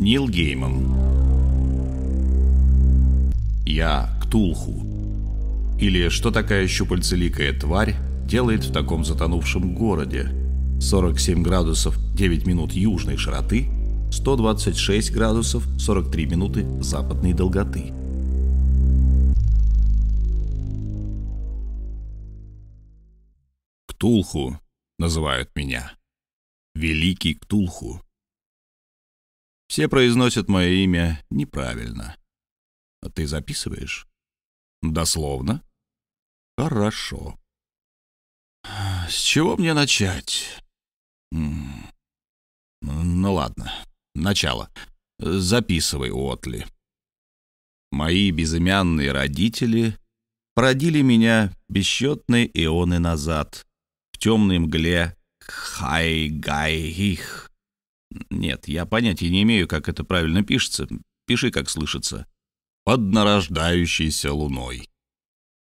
Нил Гейман Я Ктулху Или что такая щупальцеликая тварь делает в таком затонувшем городе 47 градусов 9 минут южной широты 126 градусов 43 минуты западной долготы Ктулху называют меня. Великий Ктулху. Все произносят мое имя неправильно. А ты записываешь? Дословно? Хорошо. С чего мне начать? Ну ладно, начало. Записывай, Отли. Мои безымянные родители породили меня бесчетные ионы назад, в темной мгле Хайгайих. Нет, я понятия не имею, как это правильно пишется. Пиши, как слышится. Под нарождающейся луной.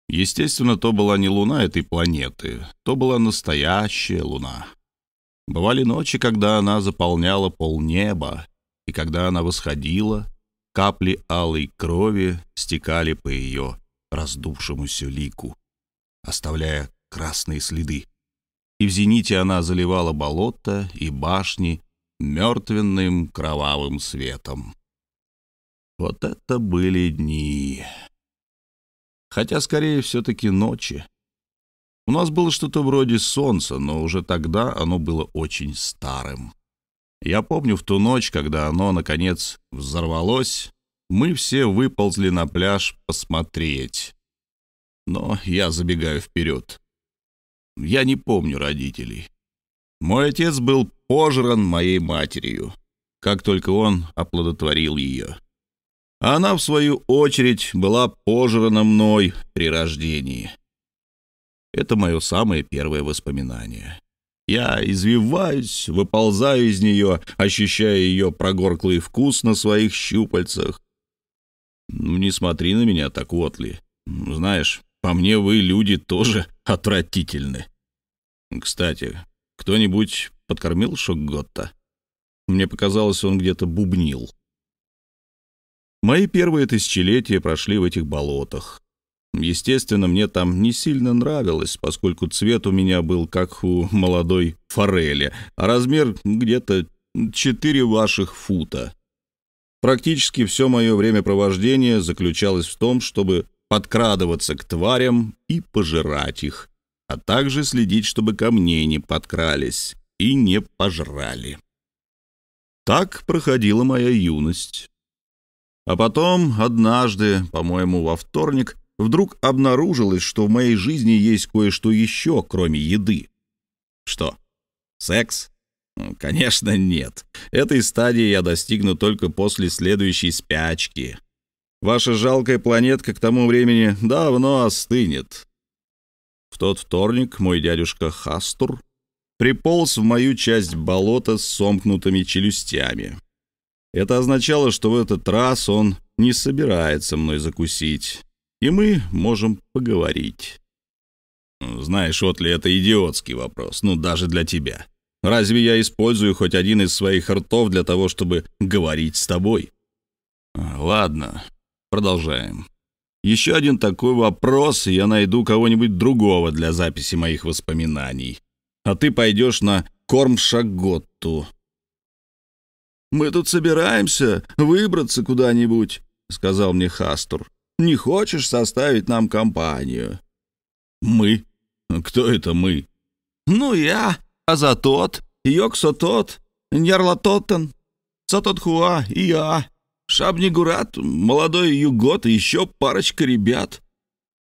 Естественно, то была не луна этой планеты, то была настоящая луна. Бывали ночи, когда она заполняла полнеба, и когда она восходила, капли алой крови стекали по ее раздувшемуся лику, оставляя красные следы. И в зените она заливала болота и башни мертвенным кровавым светом. Вот это были дни. Хотя, скорее, все-таки ночи. У нас было что-то вроде солнца, но уже тогда оно было очень старым. Я помню в ту ночь, когда оно, наконец, взорвалось, мы все выползли на пляж посмотреть. Но я забегаю вперед. Я не помню родителей. Мой отец был пожран моей матерью, как только он оплодотворил ее. Она, в свою очередь, была пожрана мной при рождении. Это мое самое первое воспоминание. Я извиваюсь, выползаю из нее, ощущая ее прогорклый вкус на своих щупальцах. Ну, не смотри на меня так, Уотли. Знаешь, по мне вы, люди, тоже отвратительны. Кстати, кто-нибудь подкормил Шокготта? Мне показалось, он где-то бубнил. Мои первые тысячелетия прошли в этих болотах. Естественно, мне там не сильно нравилось, поскольку цвет у меня был как у молодой форели, а размер где-то 4 ваших фута. Практически все мое времяпровождение заключалось в том, чтобы подкрадываться к тварям и пожирать их, а также следить, чтобы ко мне не подкрались и не пожрали. Так проходила моя юность. А потом, однажды, по-моему, во вторник, вдруг обнаружилось, что в моей жизни есть кое-что еще, кроме еды. Что? Секс? Конечно, нет. Этой стадии я достигну только после следующей спячки. Ваша жалкая планетка к тому времени давно остынет. В тот вторник мой дядюшка Хастур приполз в мою часть болота с сомкнутыми челюстями. Это означало, что в этот раз он не собирается мной закусить, и мы можем поговорить. Знаешь, Отли, это идиотский вопрос, ну, даже для тебя. Разве я использую хоть один из своих ртов для того, чтобы говорить с тобой? Ладно, продолжаем. Еще один такой вопрос, и я найду кого-нибудь другого для записи моих воспоминаний. А ты пойдешь на Кормшаготту. «Мы тут собираемся выбраться куда-нибудь», — сказал мне Хастур. «Не хочешь составить нам компанию?» «Мы? Кто это мы?» «Ну, я, а за тот, Йоксотот, Ньярлатоттен, Сатотхуа и я». Шабнигурат, молодой Югот и еще парочка ребят.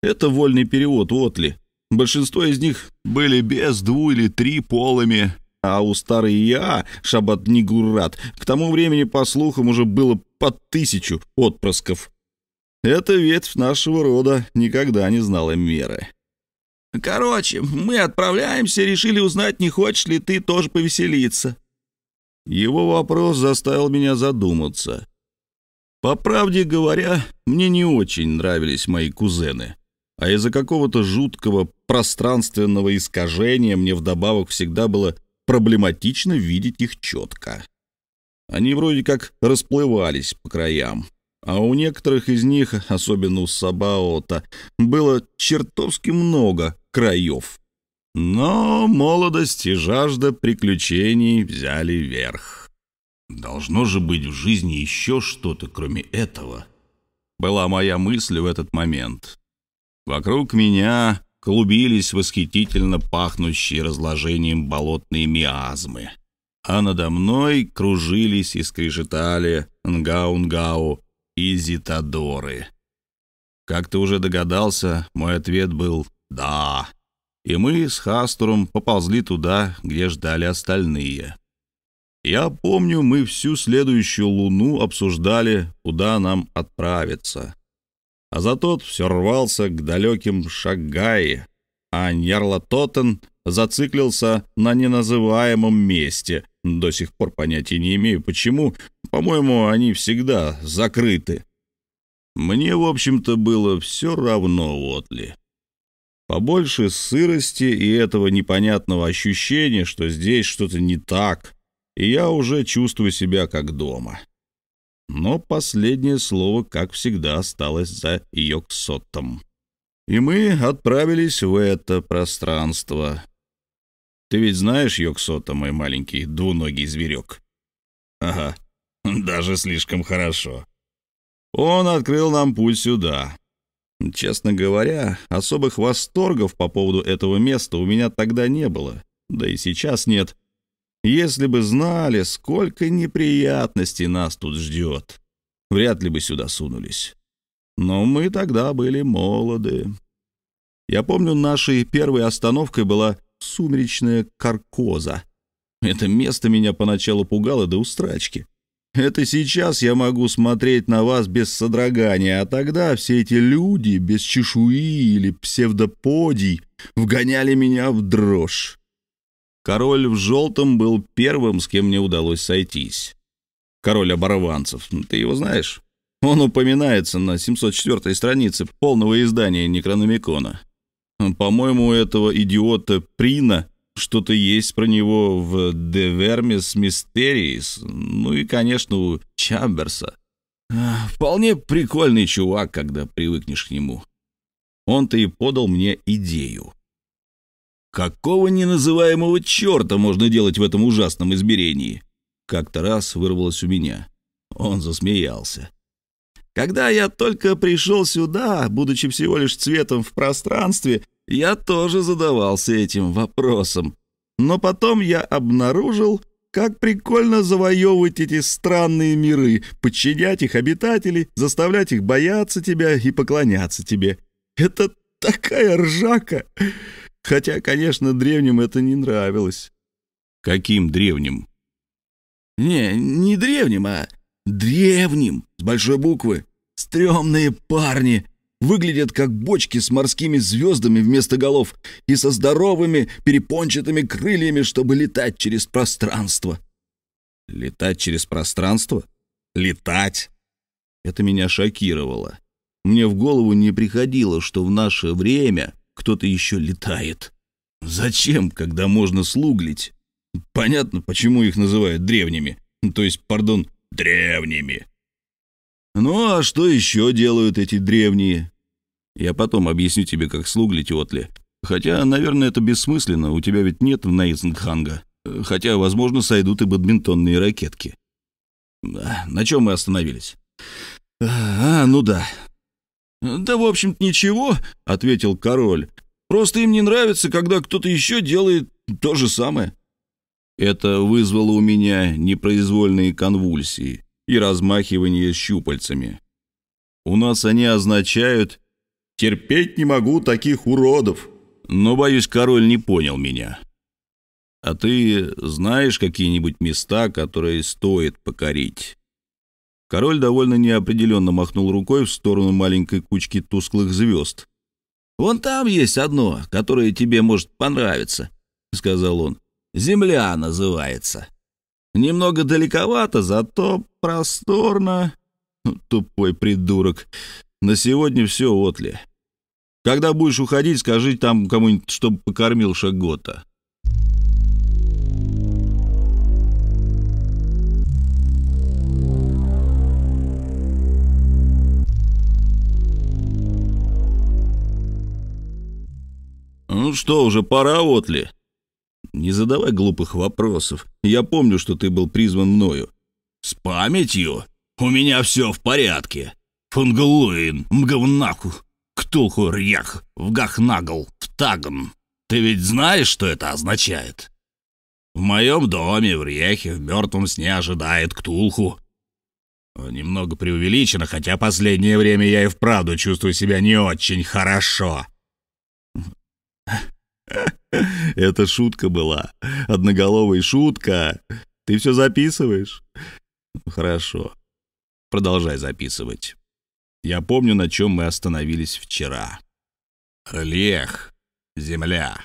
Это вольный перевод Отли. Большинство из них были без дву или три полами, а у старой Я, Шабатнигурат, к тому времени, по слухам, уже было под тысячу отпрысков. Эта ветвь нашего рода никогда не знала меры. «Короче, мы отправляемся, решили узнать, не хочешь ли ты тоже повеселиться». Его вопрос заставил меня задуматься. По правде говоря, мне не очень нравились мои кузены, а из-за какого-то жуткого пространственного искажения мне вдобавок всегда было проблематично видеть их четко. Они вроде как расплывались по краям. А у некоторых из них, особенно у Сабаота, было чертовски много краев. Но молодость и жажда приключений взяли верх. Должно же быть в жизни еще что-то, кроме этого. Была моя мысль в этот момент. Вокруг меня клубились восхитительно пахнущие разложением болотные миазмы, а надо мной кружились и скрежетали нгаун-гау и зитадоры. Как ты уже догадался, мой ответ был «да», и мы с Хастором поползли туда, где ждали остальные. Я помню, мы всю следующую луну обсуждали, куда нам отправиться. А за тот все рвался к далеким Шагае, а Ньярлатотен зациклился на неназываемом месте. До сих пор понятия не имею, почему. По-моему, они всегда закрыты. Мне, в общем-то, было все равно, Уотли. Побольше сырости и этого непонятного ощущения, что здесь что-то не так, и я уже чувствую себя как дома. Но последнее слово, как всегда, осталось за Йоксотом. И мы отправились в это пространство. Ты ведь знаешь Йоксота, мой маленький двуногий зверек? Ага, даже слишком хорошо. Он открыл нам путь сюда. Честно говоря, особых восторгов по поводу этого места у меня тогда не было, да и сейчас нет. Если бы знали, сколько неприятностей нас тут ждет, вряд ли бы сюда сунулись. Но мы тогда были молоды. Я помню, нашей первой остановкой была сумеречная Каркоза. Это место меня поначалу пугало до устрачки. Это сейчас я могу смотреть на вас без содрогания, а тогда все эти люди без чешуи или псевдоподий вгоняли меня в дрожь. Король в желтом был первым, с кем мне удалось сойтись. Король оборванцев, ты его знаешь? Он упоминается на 704 странице полного издания Некрономикона. По-моему, у этого идиота Прина что-то есть про него в «De Vermis Mysteries», ну и, конечно, у Чамберса. Вполне прикольный чувак, когда привыкнешь к нему. Он-то и подал мне идею. Какого неназываемого черта можно делать в этом ужасном измерении? Как-то раз вырвалось у меня. Он засмеялся. Когда я только пришел сюда, будучи всего лишь цветом в пространстве, я тоже задавался этим вопросом. Но потом я обнаружил, как прикольно завоевывать эти странные миры, подчинять их обитателей, заставлять их бояться тебя и поклоняться тебе. Это такая ржака! Хотя, конечно, древним это не нравилось. Каким древним? Не, не древним, а древним, с большой буквы. Стремные парни, выглядят как бочки с морскими звездами вместо голов и со здоровыми перепончатыми крыльями, чтобы летать через пространство. Летать через пространство? Летать? Это меня шокировало. Мне в голову не приходило, что в наше время кто-то еще летает. Зачем, когда можно слуглить? Понятно, почему их называют древними. То есть, пардон, древними. Ну а что еще делают эти древние? Я потом объясню тебе, как слуглить Отли. Хотя, наверное, это бессмысленно, у тебя ведь нет Нейзенханга. Хотя, возможно, сойдут и бадминтонные ракетки. На чем мы остановились? А, ну да. Да, в общем-то, ничего, ответил король. Просто им не нравится, когда кто-то еще делает то же самое. Это вызвало у меня непроизвольные конвульсии и размахивание щупальцами. У нас они означают Терпеть не могу таких уродов. Но, боюсь, король не понял меня. А ты знаешь какие-нибудь места, которые стоит покорить?» Король довольно неопределенно махнул рукой в сторону маленькой кучки тусклых звезд. «Вон там есть одно, которое тебе может понравиться», — сказал он. «Земля называется. Немного далековато, зато просторно». Тупой придурок. На сегодня все, Отли. Когда будешь уходить, скажи там кому-нибудь, чтобы покормил Шагота. «Ну что, уже пора, Отли?» «Не задавай глупых вопросов. Я помню, что ты был призван мною». «С памятью? У меня все в порядке. Фунгалуин, мгавнаку, ктулху рьях, вгахнагл, втагн. Ты ведь знаешь, что это означает?» В моем доме в Рехе в мертвом сне ожидает Ктулху. Немного преувеличено, хотя последнее время я и вправду чувствую себя не очень хорошо. Это шутка была. Одноголовая шутка. Ты все записываешь? Хорошо. Продолжай записывать. Я помню, на чем мы остановились вчера. Лех, земля.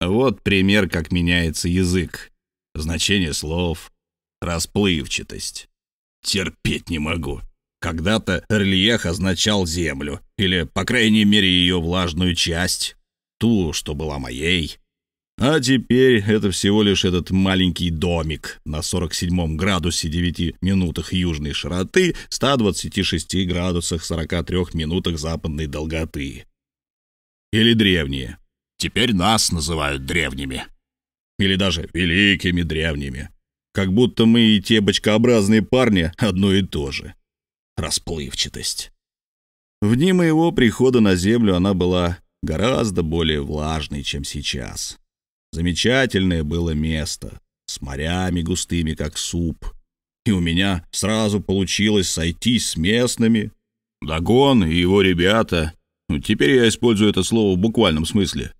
Вот пример, как меняется язык. Значение слов, расплывчатость. Терпеть не могу. Когда-то рельеф означал землю, или, по крайней мере, ее влажную часть, ту, что была моей. А теперь это всего лишь этот маленький домик на 47 градусе 9 минутах южной широты, 126 градусах 43 минутах западной долготы. Или древние. Теперь нас называют древними. Или даже великими древними. Как будто мы и те бочкообразные парни одно и то же. Расплывчатость. В дни моего прихода на Землю она была гораздо более влажной, чем сейчас. Замечательное было место, с морями густыми, как суп. И у меня сразу получилось сойтись с местными. Дагон и его ребята. Ну, теперь я использую это слово в буквальном смысле.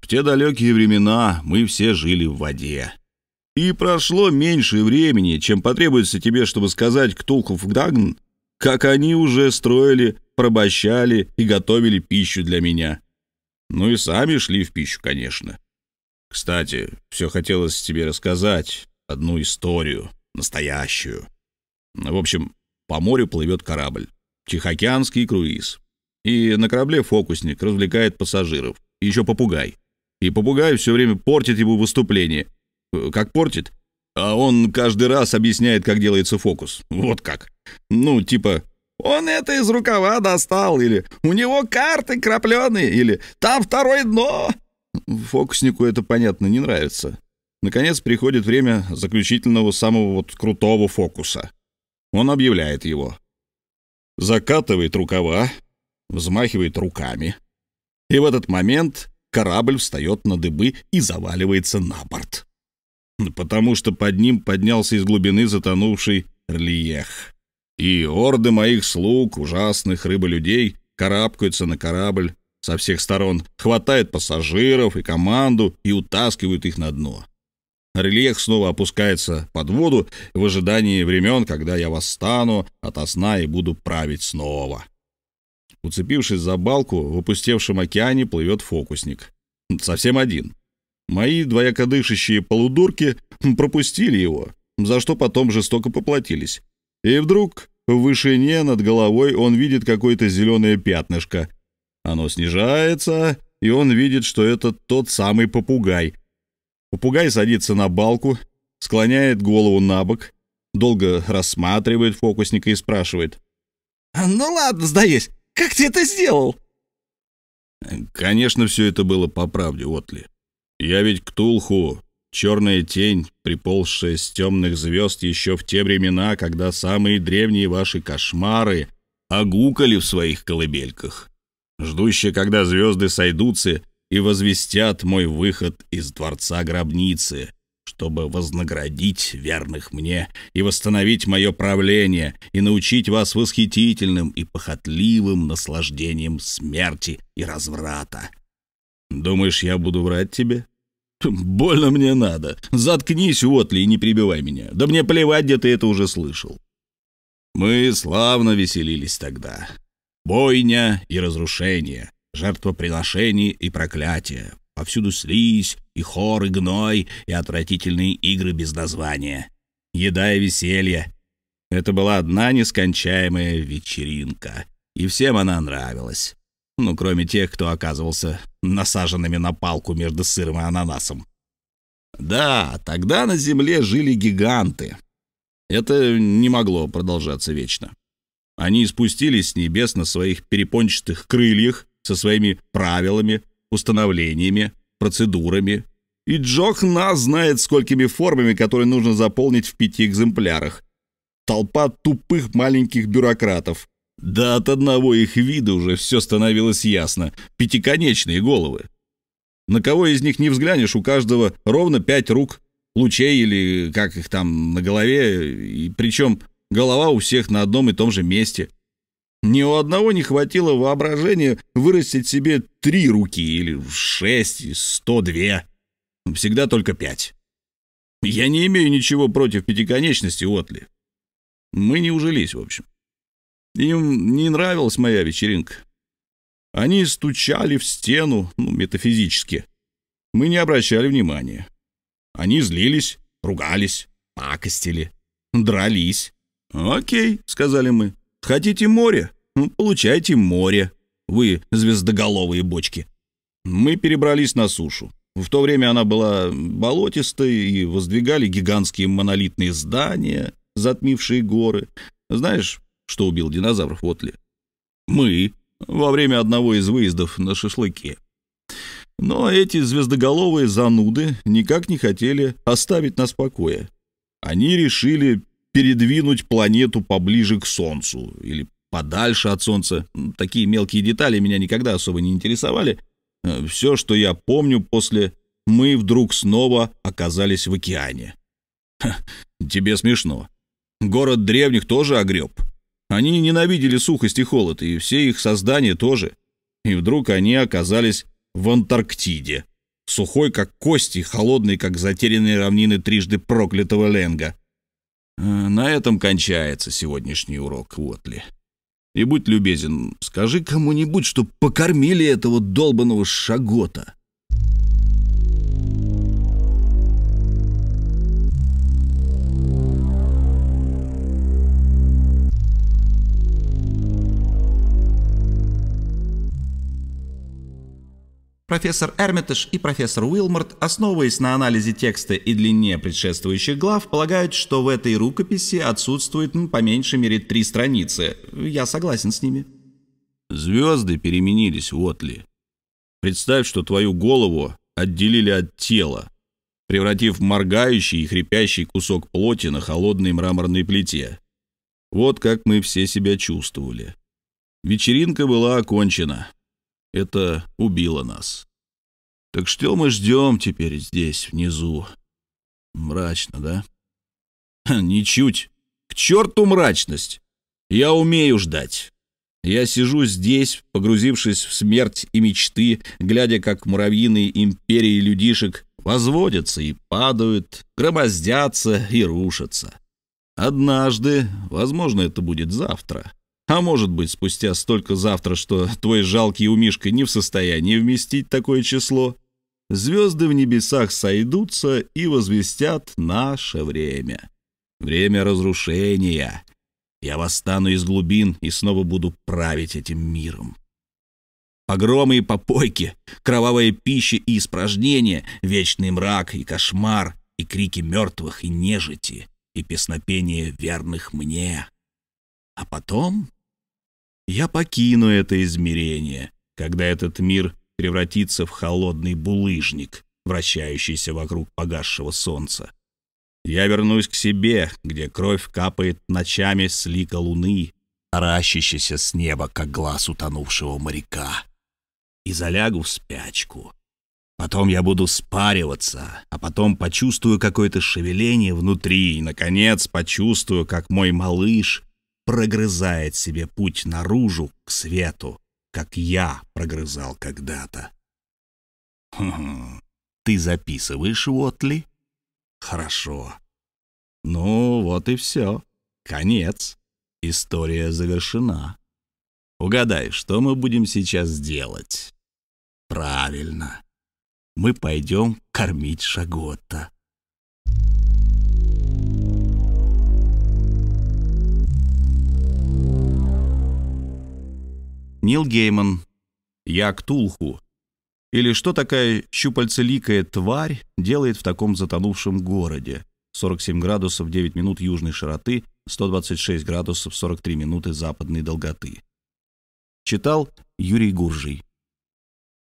В те далекие времена мы все жили в воде. И прошло меньше времени, чем потребуется тебе, чтобы сказать Ктулхов Дагн, как они уже строили, пробощали и готовили пищу для меня. Ну и сами шли в пищу, конечно. Кстати, все хотелось тебе рассказать одну историю, настоящую. В общем, по морю плывет корабль. Тихоокеанский круиз. И на корабле фокусник развлекает пассажиров. И еще попугай. И попугай все время портит ему выступление. Э, как портит? А он каждый раз объясняет, как делается фокус. Вот как. Ну, типа, он это из рукава достал, или у него карты крапленые, или там второе дно. Фокуснику это, понятно, не нравится. Наконец приходит время заключительного самого вот крутого фокуса. Он объявляет его. Закатывает рукава, взмахивает руками. И в этот момент корабль встает на дыбы и заваливается на борт. Потому что под ним поднялся из глубины затонувший Рлиех. И орды моих слуг, ужасных рыболюдей, карабкаются на корабль со всех сторон, хватают пассажиров и команду и утаскивают их на дно. Рельеф снова опускается под воду в ожидании времен, когда я восстану ото сна и буду править снова. Уцепившись за балку, в опустевшем океане плывет фокусник. Совсем один. Мои двоякодышащие полудурки пропустили его, за что потом жестоко поплатились. И вдруг в вышине над головой он видит какое-то зеленое пятнышко. Оно снижается, и он видит, что это тот самый попугай. Попугай садится на балку, склоняет голову на бок, долго рассматривает фокусника и спрашивает. «Ну ладно, сдаюсь. Как ты это сделал?» Конечно, все это было по правде, Отли. Я ведь Ктулху, черная тень, приползшая с темных звезд еще в те времена, когда самые древние ваши кошмары огукали в своих колыбельках, ждущая, когда звезды сойдутся и возвестят мой выход из дворца гробницы, чтобы вознаградить верных мне и восстановить мое правление и научить вас восхитительным и похотливым наслаждением смерти и разврата. Думаешь, я буду врать тебе? Больно мне надо. Заткнись, Уотли, и не прибивай меня. Да мне плевать, где ты это уже слышал. Мы славно веселились тогда. Бойня и разрушение, жертвоприношение и проклятие, Повсюду слизь, и хор, и гной, и отвратительные игры без названия. Еда и веселье. Это была одна нескончаемая вечеринка, и всем она нравилась. Ну, кроме тех, кто оказывался насаженными на палку между сыром и ананасом. Да, тогда на Земле жили гиганты. Это не могло продолжаться вечно. Они спустились с небес на своих перепончатых крыльях со своими правилами, установлениями, процедурами. И Джох нас знает, сколькими формами, которые нужно заполнить в пяти экземплярах. Толпа тупых маленьких бюрократов. Да от одного их вида уже все становилось ясно. Пятиконечные головы. На кого из них не взглянешь, у каждого ровно пять рук, лучей или как их там на голове, и причем голова у всех на одном и том же месте. Ни у одного не хватило воображения вырастить себе три руки или шесть, сто две. Всегда только пять. Я не имею ничего против пятиконечности Отли. Мы не ужились, в общем. Им не нравилась моя вечеринка. Они стучали в стену, ну, метафизически. Мы не обращали внимания. Они злились, ругались, пакостили, дрались. «Окей», — сказали мы. «Хотите море? Ну, получайте море. Вы звездоголовые бочки». Мы перебрались на сушу. В то время она была болотистой, и воздвигали гигантские монолитные здания, затмившие горы. Знаешь, что убил динозавров в Отли? Мы, во время одного из выездов на шашлыки. Но эти звездоголовые зануды никак не хотели оставить нас в покое. Они решили передвинуть планету поближе к Солнцу или подальше от Солнца. Такие мелкие детали меня никогда особо не интересовали. Все, что я помню после «мы вдруг снова оказались в океане». Ха, тебе смешно. Город древних тоже огреб. Они ненавидели сухость и холод, и все их создания тоже. И вдруг они оказались в Антарктиде. Сухой, как кости, холодный, как затерянные равнины трижды проклятого Ленга. Э, на этом кончается сегодняшний урок, Уотли. И будь любезен, скажи кому-нибудь, что покормили этого долбанного шагота. Профессор Эрмитаж и профессор Уилморт, основываясь на анализе текста и длине предшествующих глав, полагают, что в этой рукописи отсутствует ну, по меньшей мере три страницы. Я согласен с ними. Звезды переменились, Уотли. Представь, что твою голову отделили от тела, превратив моргающий и хрипящий кусок плоти на холодной мраморной плите. Вот как мы все себя чувствовали. Вечеринка была окончена. Это убило нас. Так что мы ждем теперь здесь, внизу? Мрачно, да? Ничуть. К черту мрачность. Я умею ждать. Я сижу здесь, погрузившись в смерть и мечты, глядя, как муравьиные империи людишек возводятся и падают, громоздятся и рушатся. Однажды, возможно, это будет завтра, а может быть, спустя столько завтра, что твой жалкий умишка не в состоянии вместить такое число, звезды в небесах сойдутся и возвестят наше время. Время разрушения. Я восстану из глубин и снова буду править этим миром. Погромы и попойки, кровавая пища и испражнения, вечный мрак и кошмар, и крики мертвых и нежити, и песнопение верных мне. А потом я покину это измерение, когда этот мир превратится в холодный булыжник, вращающийся вокруг погасшего солнца. Я вернусь к себе, где кровь капает ночами с лика луны, таращащейся с неба, как глаз утонувшего моряка, и залягу в спячку. Потом я буду спариваться, а потом почувствую какое-то шевеление внутри, и, наконец, почувствую, как мой малыш прогрызает себе путь наружу к свету, как я прогрызал когда-то. Ты записываешь, Уотли? Хорошо. Ну, вот и все. Конец. История завершена. Угадай, что мы будем сейчас делать? Правильно. Мы пойдем кормить Шагота. Нил Гейман. Я Ктулху. Или что такая щупальцеликая тварь делает в таком затонувшем городе? 47 градусов 9 минут южной широты, 126 градусов 43 минуты западной долготы. Читал Юрий Гуржий.